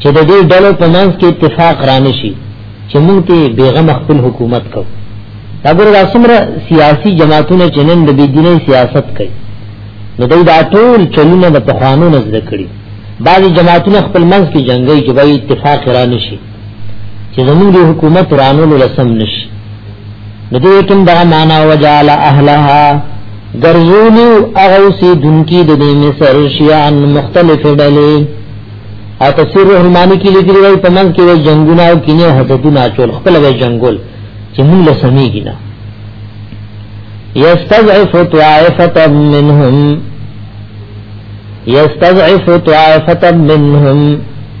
چې د دې ډلو په منځ کې اتفاق رانشي چې موږ ته بیغم خپل حکومت کو دا ګور دا څومره سیاسي جماعتونه چې نن د بيدیني سیاست کوي نو دوی دا ټول چلونه د پخوانو نزد کړی بعضی جماعتونه خپل منځ کې جنگي چې به اتفاق رانشي چې زموږ د حکومت رانو لسم نش د دې کوم دا معنا وجال اهلها ګرځولو هغه سي دونکي د دې مصر شيان مختلف ډلې او تفسیر رحمانی کې لیکلي وي په من کې وي جنگونه او کینه حدتونه چول خپل وي جنگول چې موږ لسميږي نه یستضعف طائفه منهم یستضعف طائفه منهم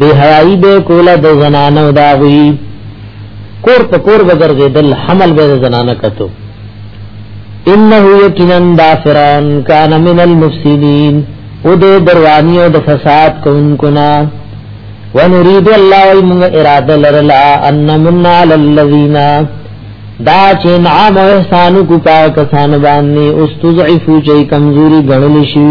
بهایي به کوله د زنانو دا غوي کور په کور وګرځیدل حمل به زنانه کتو انه یقینا دا فرعون کان من المفسدين او د دروانی او د فساد کوونکو نا ونريد الله من اراده لرلا ان من على الذين دا چې نعم او احسان کو پاک کسان باندې استضعفو چې کمزوري غنل شي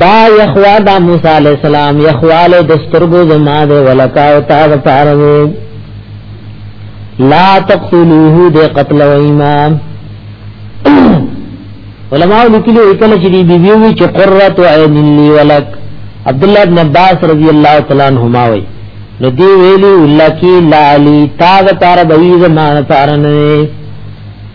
دا یخوا دا موسی علیہ السلام یخوال دسترګو زما دے ولکا او تا دا پاروے لا تقتلوه دے قتل و امام علماء لکلی اکل چلی بیبیوی چی قررت و عین لی ولک عبداللہ ابن عباس رضی اللہ تعالی عنہما وی نو دی ویلی اللہ کی لالی تا دا پارا بویز ما پارنوے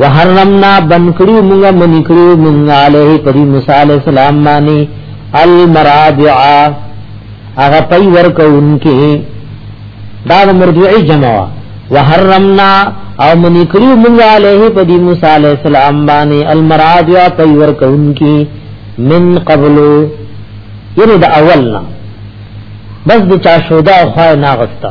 وحرمنا بنکړو مونږه منکړو مونږه عليه پر موسی عليه السلام باندې المرابع هغه پي ورکوونکې دا د مرجعي جمع وا وحرمنا او منکړو مونږه عليه پر موسی عليه السلام باندې المرابع پي ورکوونکې من قبل یره د اولنا بس د چا شودا خو نه غستا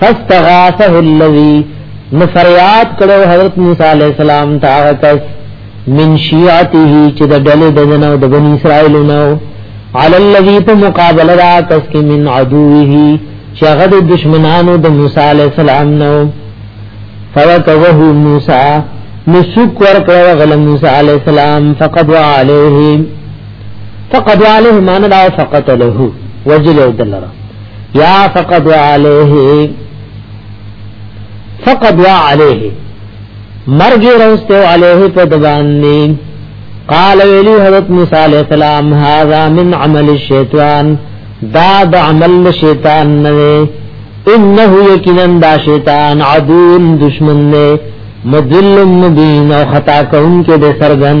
فاستغاثه الذي نفریات کړو حضرت موسی علیہ السلام ته هغه کس من شیعته چې د ډلې د جنو د بنی اسرائیل نو علی الذی په مقابله را کس کې من عدوه چې هغه د دشمنانو د موسی علیہ السلام نو فوقه موسی نسوک ورکړو غل موسی علیہ السلام فقد وعليه فقد وعليه معنی دا فقط له وجل دلرا یا فقد علیه فقد وا علیه مرګ روسته علیه په دباندې قال ویلی حضرت موسی علیہ السلام هذا من عمل الشیطان دا د عمل شیطان نه انه یقینا دا شیطان عدو دشمن نه مدل مبین او خطا کون کې د سرګن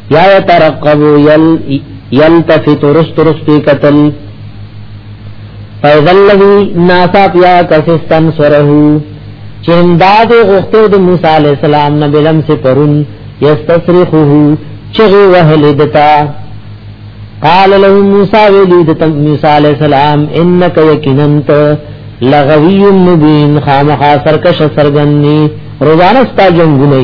یا یترقبو یل یلتفت رست رستی قتل فیضا لذی ناسا پیا کسستن سرہو چې امداد غوښته د موسی علی السلام نه بلم سے پرون یستصرخه چغی وهل دتا قال له موسی ویلی دتا موسی علی السلام انک یقیننت لغوی مبین خامخا سرکش سرګنی روزانه ستا جنگونه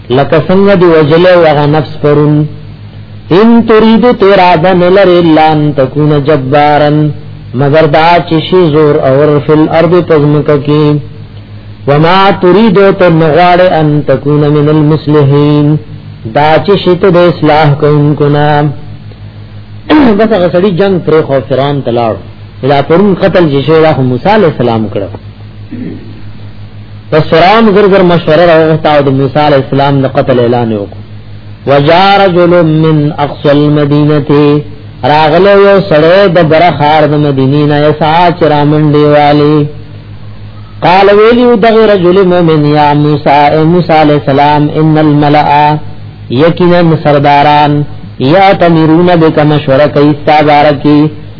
لکه څنګه دی وجل او هغه نفس پرون ان تريد تیرا دن لر الا ان تكون جبارا مگر دا چې شي زور اور فل ارض پزمک کی وما تريد تو نغار ان تكون من المصلحين دا چې شته د اصلاح کوونکو نه بس هغه سړي جنگ پر خو فرعون تلاړ الا پرون قتل چې شي راخ موسی عليه السلام کړو پس فرعون زر زر مشوره راوغوښته او د موسی علی السلام د قتل اعلان وکړ وجا رجل من اقصى المدينه راغله یو سړی د برخار د مدینې نه یسا چرامن دیوالی قال ویلی دغ رجل مومن یا موسی اے موسی علیہ السلام ان الملأ یقینا سرداران یا تمیرون بک مشورہ کیستا بارکی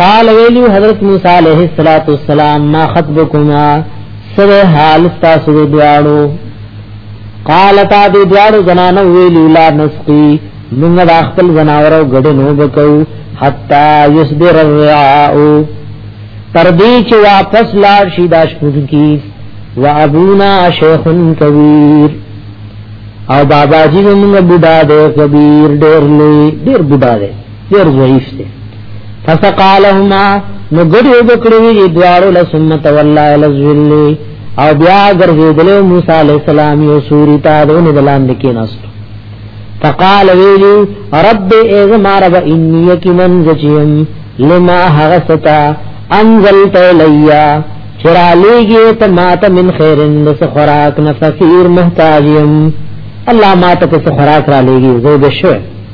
قال ویلو حضرت موسی علیہ الصلوۃ والسلام ما خطبکما سر حال تاسو دواړو قال تا دې دواړو زنانو ویلو لا نسقي موږ د خپل زناورو غډنو بکو حتا یصبر الرعاء تر دې چې واپس لاړ شي داش پوجي و ابونا شیخ کبیر او بابا جی زمونږ بوډا دی کبیر ډیر لوی ډیر بوډا دی ډیر ضعیف دی فسقالهما نو ګډي وګړي وی دوارو لسم تولا لزل او بیا ګرځیدل موسی علی السلام یو سوري تا دون دلان دکی نست فقال ویلی رب ایز ما رب انی یقینا زجیم لما هغستا انزلت الیا چرا لیگی تا مات من خیرن دس خوراک نفقیر محتاجیم اللہ مات کس خوراک را لیگی زید شوئے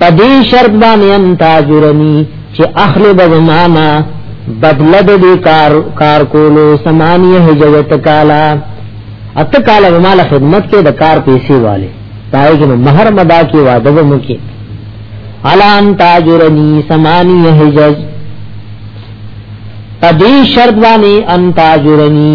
په دې شرط باندې ان تاجرني چې اخلي به زمانہ بدله د دې کار کار کولو سمانیه هجرت کالا اته کالا به مال خدمت کې د کار پیسې والے پای کې مہر مدا کې وعده به مو کې الان تاجرني سمانیه هجرت پدی شرط وانی انتا جرنی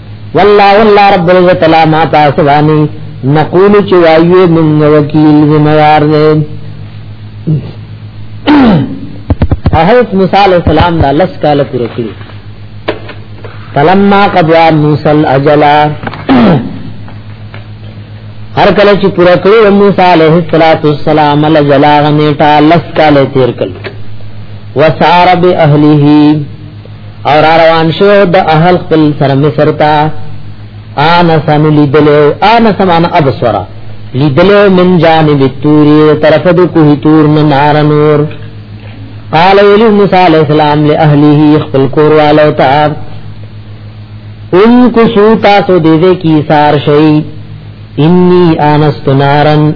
والله والله رب العزت لا ما تاسو باندې نقول چې وایو من وکیل زموار دې احوت موسی علیہ السلام دا لس کال پوره کړی فلما قضا موسی الاجل هر کله چې پوره کړو موسی علیہ الصلوۃ والسلام الاجل غنیټه لس کال تیر کړ وسار به اهلیه او را روان شو د اهل خپل سره مصر تا آنا سن لیدلو آنا سمان ابسورا لیدلو من جانب توری طرف دو کوه تور نار نور قال ویلی موسی علیہ السلام له اهله خپل کور والو تا ان کو سو تاسو دې دې کی سار شي انی انست نارن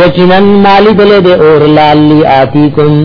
یقینا مالی دل دے اور لالی آتی کن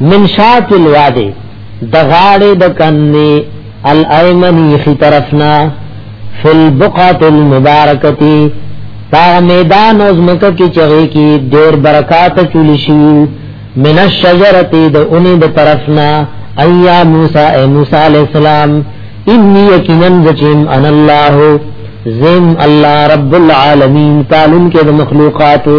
من شات الوادی د غاړې د کنې الایمنی خي طرفنا فل بقعه المبارکتی پا میدان او زمکه کې چغې کې ډېر برکات چول شي من الشجره د اونې د طرفنا ایا موسی اے موسی علیہ السلام انی یقینا ذچم ان الله زم الله رب العالمین تعالی کې د مخلوقاتو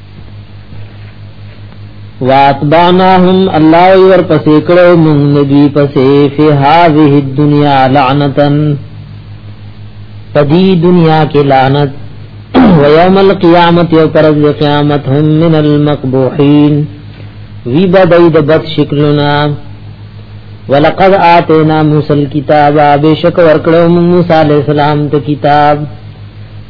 واتبعناهم الله ور پسې کړو موږ نبی پسې فی هذه الدنیا لعنتن پدی دنیا کې لعنت و یوم القیامت یو پرز قیامت هم من المقبوحین وی بدای د بد شکلنا ولقد آتینا موسی الكتاب بشک ورکړو موسی علیہ السلام ته کتاب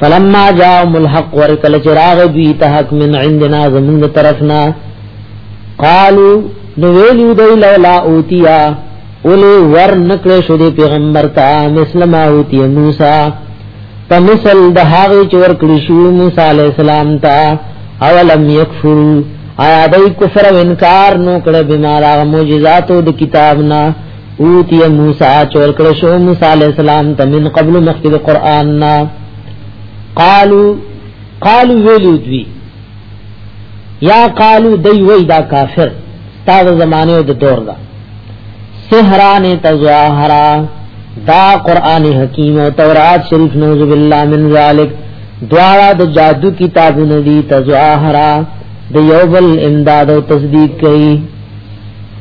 فلما جاءهم الحق ورکل چراغ دوی ته حق من عندنا زمون طرفنا قالو نو ویلو دی لولا اوتیا اولی ور نکړې شو دی پیغمبر ته مسلمه اوتی موسی په مثل د هغه چې ور کړی شو موسی علی السلام ته اولم یکفر آیا دای کفر او انکار نو کړه بمارا معجزاتو د کتابنا اوتی موسی چور کړ شو موسی علی السلام ته من قبل مخکې قران نا قالو قالو ویلو دوی یا قالو دی وی دا کافر ستاد زمانه د دور دا سحران تزواهرا دا قران حکیم او تورات شریف نوذ بالله من ذلک دواړه د جادو کتابونه دي تزواهرا د یوبل امداد او تصدیق کوي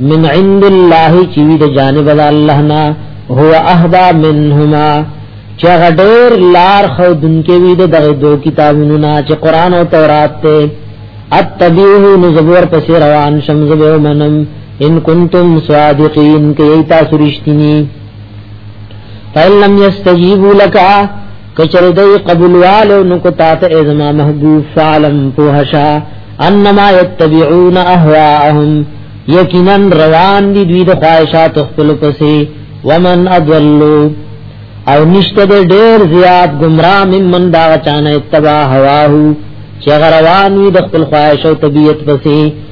من عند الله چې وی د جانب د الله نه هو اهدا منهما چې غډیر لار خو دنکې وی د دغه دوه کتابونو نه چې قران او تورات ته اتبعه نزبور پس روان شم زبو منم ان کنتم صادقین کې تاسو رښتینی فإن لم يستجيبوا لك کچره دی قبولوالو نو کو تاته ازما محبوب فعلم پوهشا انما يتبعون اهواهم یقینا روان دي دوی د خواهشات خپل پسې ومن اضلوا او نشته د ډیر زیات گمراه من من دا چانه اتباع هواهو چې غروان وي د خپل خواهش او طبيعت پسې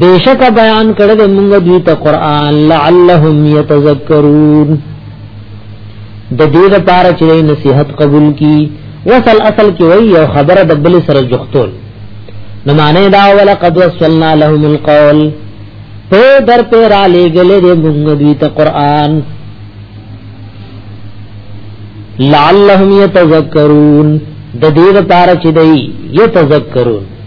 بیشک بیان کړه د مونږ دوی ته قران لعلهم يتذكرون د دې لپاره چې نصيحت قبول کی وصل اصل کې وی یو خبره د بل سره جوختول نو معنی دا ولا قد وصلنا لهم القول په در په را لګلې د مونږ دوی ته قران لعلهم يتذكرون د دې لپاره چې دی يتذكرون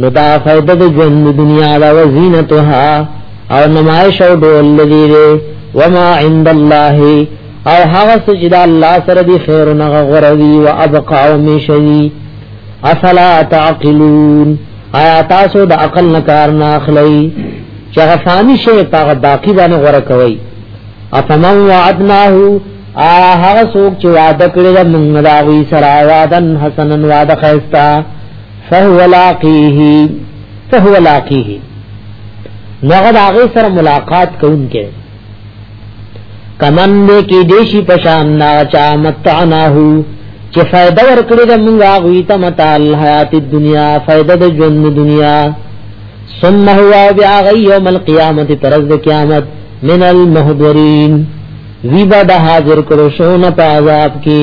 نو دا فائدہ د ژوند دنیا دا وزینتها او نمائش او ډول لدی دی وما عند الله او هغه سجد الله سره دی خیر نه غوروی او ابقا او مشی افلا تعقلون آیا تاسو د عقل نه کار نه اخلي چې هغه فانی شی هغه باقی باندې غوړه کوي افمن وعدناه آیا هغه څوک چې وعده کړی د موږ راوي سره وعدن حسنن وعده خیستا فهو لاقیه فهو لاقیه نغد هغه سره ملاقات کوونکې کمن دې کې دیشي پشان نا چا متعناه چې فائدہ ورکړي د موږ غوي ته متا الحیات الدنیا فائدہ د ژوند دنیا ثم هو بیا غي یوم القیامت ترز قیامت من المحضرین ویبا د حاضر کړو شو نه په عذاب کې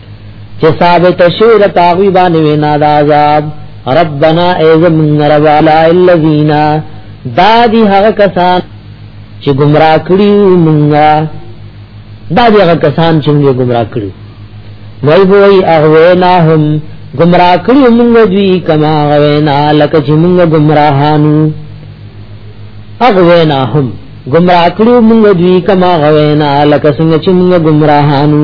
چې ثابت شوی د پاغوی باندې وینا د عذاب ربنا ایزم رب علی الذین دا دی هغه کسان چې گمراه کړی مونږه دا دی هغه کسان چې موږ گمراه کړی وای وای اغویناهم گمراه کړی موږ دوی کما غوینا لکه چې موږ گمراهانو اغویناهم گمراه کړو موږ دوی کما غوینا لکه څنګه چې موږ گمراهانو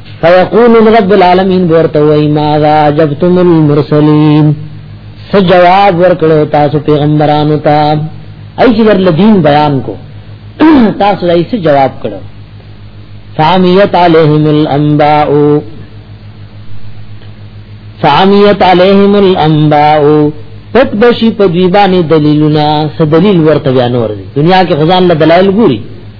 فیقول رب العالمین ورته وای ما ذا جبتم المرسلین س جواب ورکړو تاسو پیغمبرانو ته ای چې ورل دین بیان کو تاسو دای څه جواب کړو فامیت علیہم الانباء فامیت علیہم الانباء پټ بشي په دیبانه دلیلونه س دلیل ورته بیان ور دي دنیا کې خدان له دلایل ګوري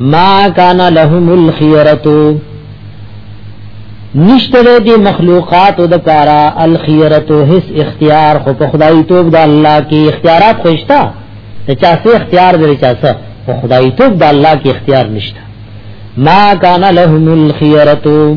ما کان لهم الخيرتو نشتره دی مخلوقات د پارا الخيرتو هیڅ اختیار خو په خدای توب د الله کې اختیارات خوښتا ته چا څه اختیار دی چا څه په خدای توب د الله کې اختیار نشته ما کان لهم الخيرتو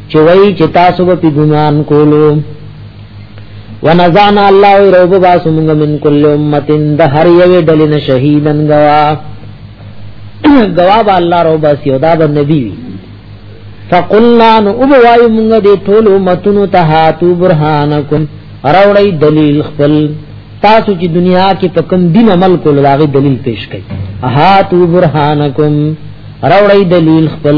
چې وای چې تاسو به ګمان کولو ونزعنا الله روب باس موږ من کل امه د هر یو ډلې نه شهیدن غوا غوا با الله روب باس یو دا د نبی فقلنا نو او وای موږ دې ټول امتونو ته هاتو برهانکم راوړی دلیل خپل تاسو چې دنیا کې په کوم دین عمل کول لاغي دلیل پیش کړي هاتو برهانکم راوړی دلیل خپل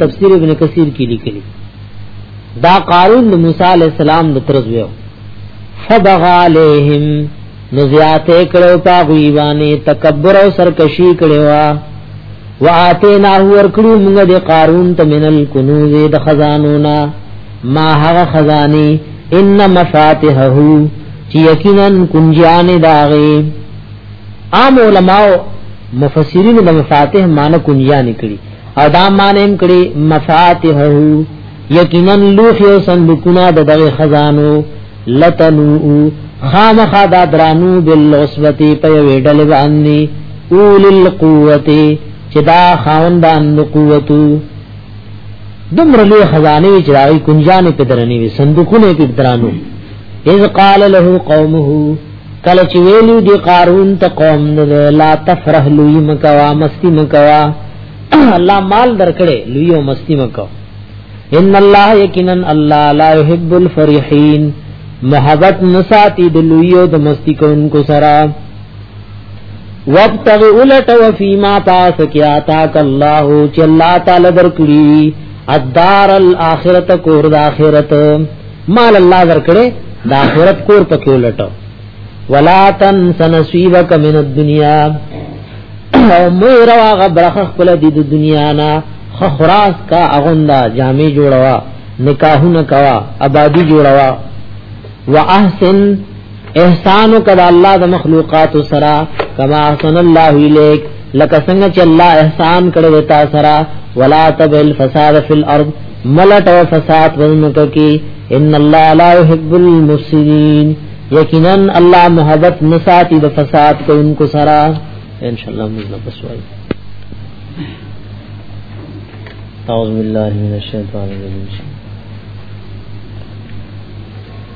تفسیر ابن کثیر کې لیکلي دا قارون د موسی علی السلام د ترز ویو فبغى عليهم نزيات کړو تا غیوانه تکبر او سرکشی کړو واتینا ور کړو موږ د قارون ته منل کنوز د خزانو نا ما هغه خزانی ان مفاتحه چې یقینا کنجان داغي عام علماء مفسرین د مفاتيح معنی کنجان کړي او دا مانم کړي مفاتيحه یقینا لوخي او صندوقونه د دغه خزانو لتنو خامخا دا درانو بالعصبتی په یوې ډلې باندې اول القوته چې دا خاوندان د قوتو دومره لوی خزانه وی چې راوي کنجانې په درنې وي صندوقونه په درانو اذ قال له قومه کله چې ویلو دی قارون ته قوم نه لا تفرح لوی مکوا مستی مکوا الله مال درکړي لوی او مستی مکوا ان الله یقینا الله لا يحب الفرحين محبت نساتی د لوی او د مستی کوونکو سره وابتغ الټ وفيما پاس کیا تاک الله چې الله تعالی درکړي الدار الاخرت کور د اخرت مال الله درکړي د آخرت کور پکې ولټو ولا تنس نصیبک من الدنیا او مې روا غبرخ خپل د دنیا نه خخراس کا اغوندا جامې جوړوا نکاحونه کوا آبادی جوړوا واحسن احسان کړه الله د مخلوقات سره کما احسن الله الیک لکه څنګه چې الله احسان کړو تا سره ولا تبل فساد فی الارض ملت او فساد ورنکو کی ان الله لا يحب المفسدين یقینا الله محبت نساتی د فساد کوونکو سره ان شاء الله موږ نه بسوي اعوذ بالله من الشیطان الرجیم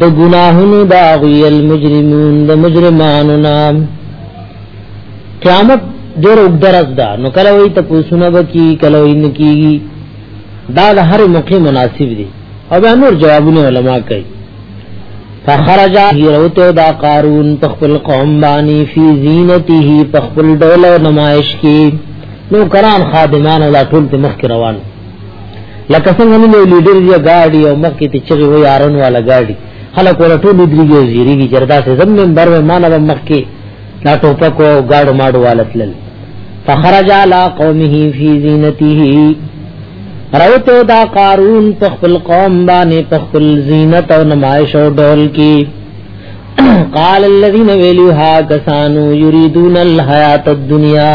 د ګناهونو د هغوی المجرمون د مجرمانو نام قیامت ډېر وګدرز ده نو کله وي ته پوښتنه وکي کله وي نکېږي دا د هر موقع مناسب دي او بیا نور جوابونه علما کوي فخرج هیروته دا قارون په خپل قوم باندې فی زینته په خپل ډول نمایش کې نو کران خادمان ولا ټول مخ روان لکه څنګه نو لیډر یې گاډي او مخ کې چغي وي ارن والا گاډي خلک ور ټول دريږي زیریږي جردا سه زم منبر و مانه مخ کې لا ټوپک او گاډو ماډو والتل فخرج على قومه في زينته روتو دا قارون په خپل قوم باندې په خپل زینت او نمایش او ډول کې قال الذين ویلو ها کسانو یریدون الحیات الدنیا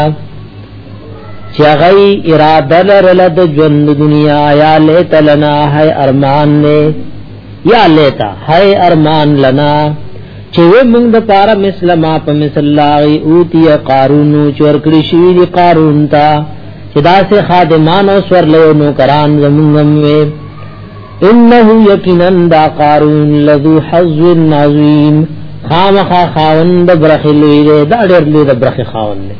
چې غي اراده لرل د ژوند دنیا یا لیت لنا هي ارمان نه یا لیتا هي ارمان لنا چې موږ د پاره مسلمه په مسلاوي اوتی قارون چور کړی شوی دی قارون تا چې داسې خادمان او سور له نو کران زمونږم وي انه یقینا دا قارون لذو حظ عظیم خامخا خاوند برخلوی دی دا ډېر لوی د برخ خاوند دی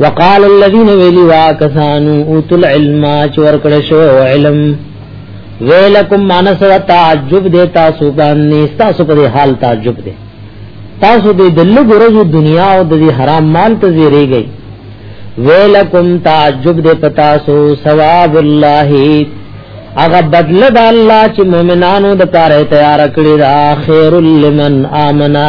وقال الذين ویلی وا کسانو اوت العلم چور کړه شو علم ویلکم مانس و تعجب دے تاسو باندې تاسو په حال تعجب دے تاسو دې د لږ ورځو دنیا او د حرام مال ته زیری گئی ویلکم تعجب دې پتا سو ثواب الله اغه بدل د الله چې مؤمنانو د پاره تیار کړی دا خیر لمن امنا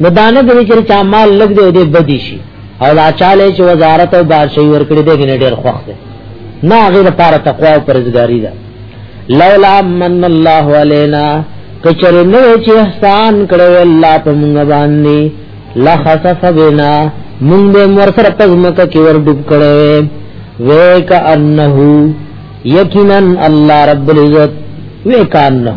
نو دانه دې چې چا مال لګ دی او دې بدی شي او لا چاله چې وزارت او بادشاہي ورکړي دې نه ډېر خوښ دی نه هغه لپاره تقوا او پرهیزګاری ده لولا من الله علينا کچر نو چې احسان کړو الله په موږ باندې لخسف بنا موږ به مرسر پزمک کې ور ډوب کړو وک انه یقینا الله رب العزت وک انه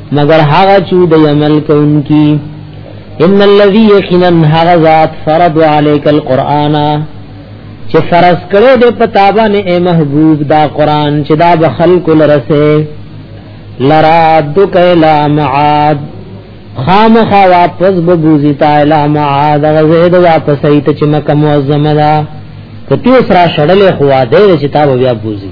مگر هغه چې د عمل کوونکی ان الذي يقينا هغه ذات فرض عليك القرآن چې فرض کړو د پتابانه اے محبوب دا قران چې دا به خلق لرسه لرا دک الا معاد خامخا واپس ببوزی تا الا معاد غزید واپس ایت چې مکه معظمه دا کتی سرا شړلې خوا دې چې تا بیا بوزي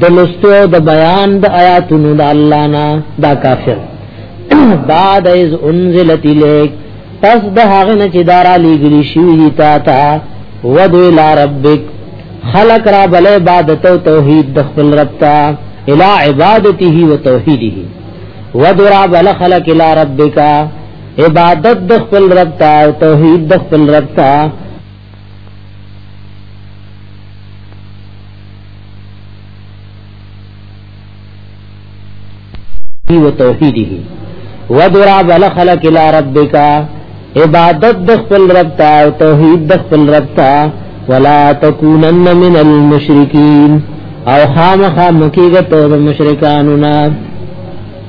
د لستو د بیان د آیاتونو د الله نه دا کافر بعد از انزلت الیک پس د هغه نه چې دارا لګلی شوی تا تا ودو الی ربک خلق را بل عبادت او توحید د خپل رب تا الی عبادته و توحیده ودو را بل خلق الی ربک عبادت د خپل رب تا او توحید د خپل رب تا و توحیده ودرا بل خلق الى ربک عبادت د خپل رب ته او توحید د خپل رب ته ولا تکونن من المشرکین او خامخا مکیګه ته مشرکانو نه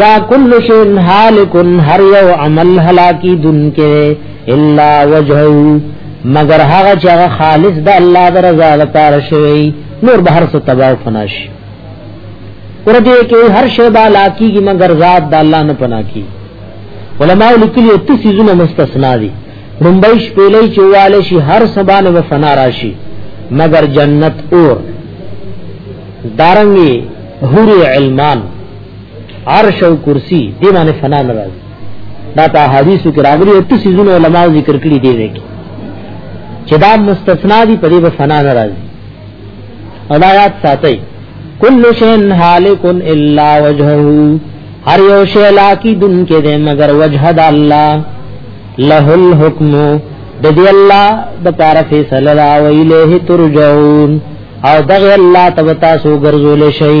یا کل شین حالکن هر یو عمل هلاکی دن کې الا وجهو مگر هغه چې هغه خالص د الله د رضا لپاره شوی نور به هر څه تباہ او فنا شي ور دې کې هر شی به هلاکی کی مگر ذات د الله نه پنا کی علماء لیکلي او تاسو زونه مستثنا دي ممبئی شپېلې چواله شي هر سبانه و فنا راشي مگر جنت اور دارنګي هور علمان عرش او کرسی دی باندې فنا ناراض دا په حدیثو کې راغلي او تاسو زونه علما ذکر کړی دی دی چې دا مستثنا دی په دې به فنا ناراض ادا یاد ساتي کل شین هالک الا وجهه هر یو شی لاکی دن کې دی مگر وجه د الله له الحکم د دې الله د پار فیصله دا ویله ترجون او دغه الله تبتا سو ګرځول شي